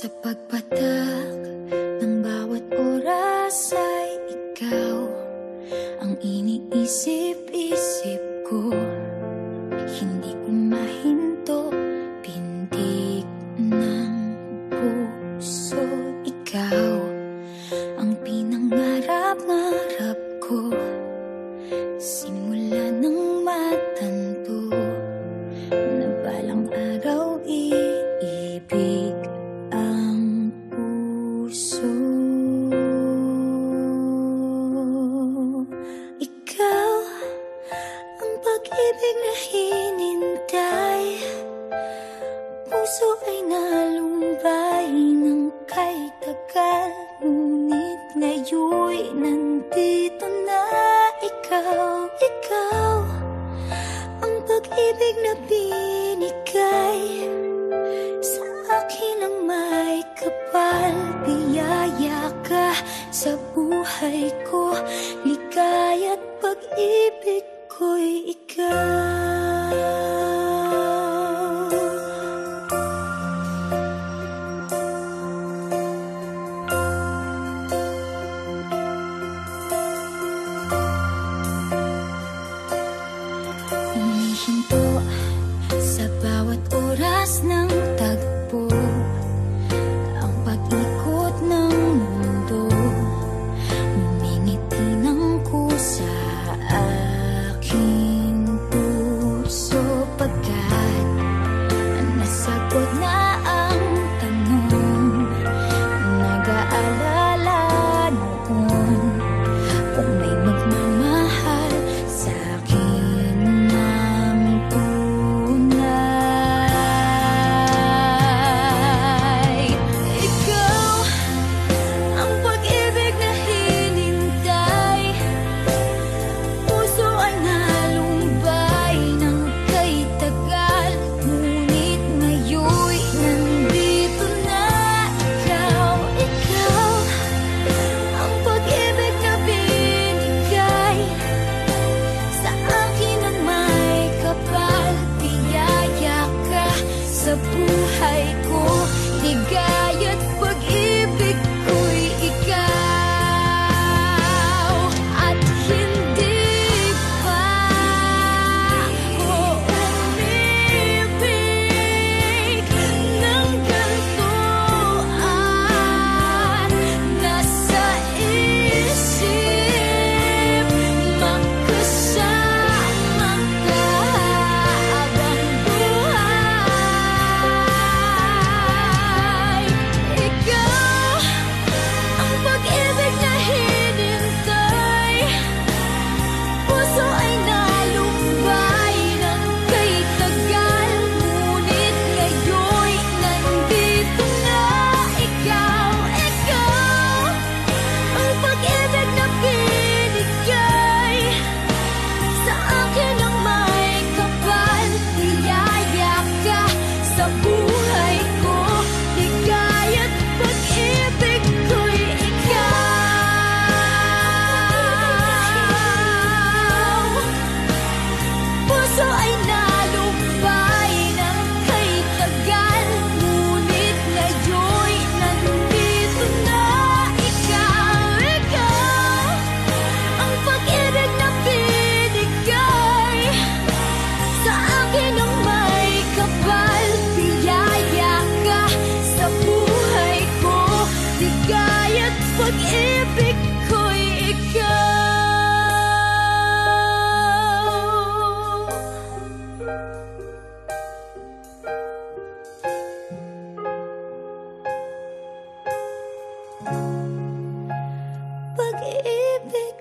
Sa pagpatak ng bawat oras ay ikaw Ang iniisip-isip ko. Hindi ko mahinto Pindig ng puso. Ikaw ang pinangarap-ngarap ko. Simula ng matanto Na balang araw iibig pag-ibig na hinintay. Puso ay nalumbay ng kay tagal Ngunit ngayoy nandito na ikaw, ikaw Ang pag-ibig na binigay. Sa akin ang may kapal Biyaya ka sa buhay ko Ligaya't pag-ibig 我一生。kaya't pag-ibig ko'y ikaw Pag-ibig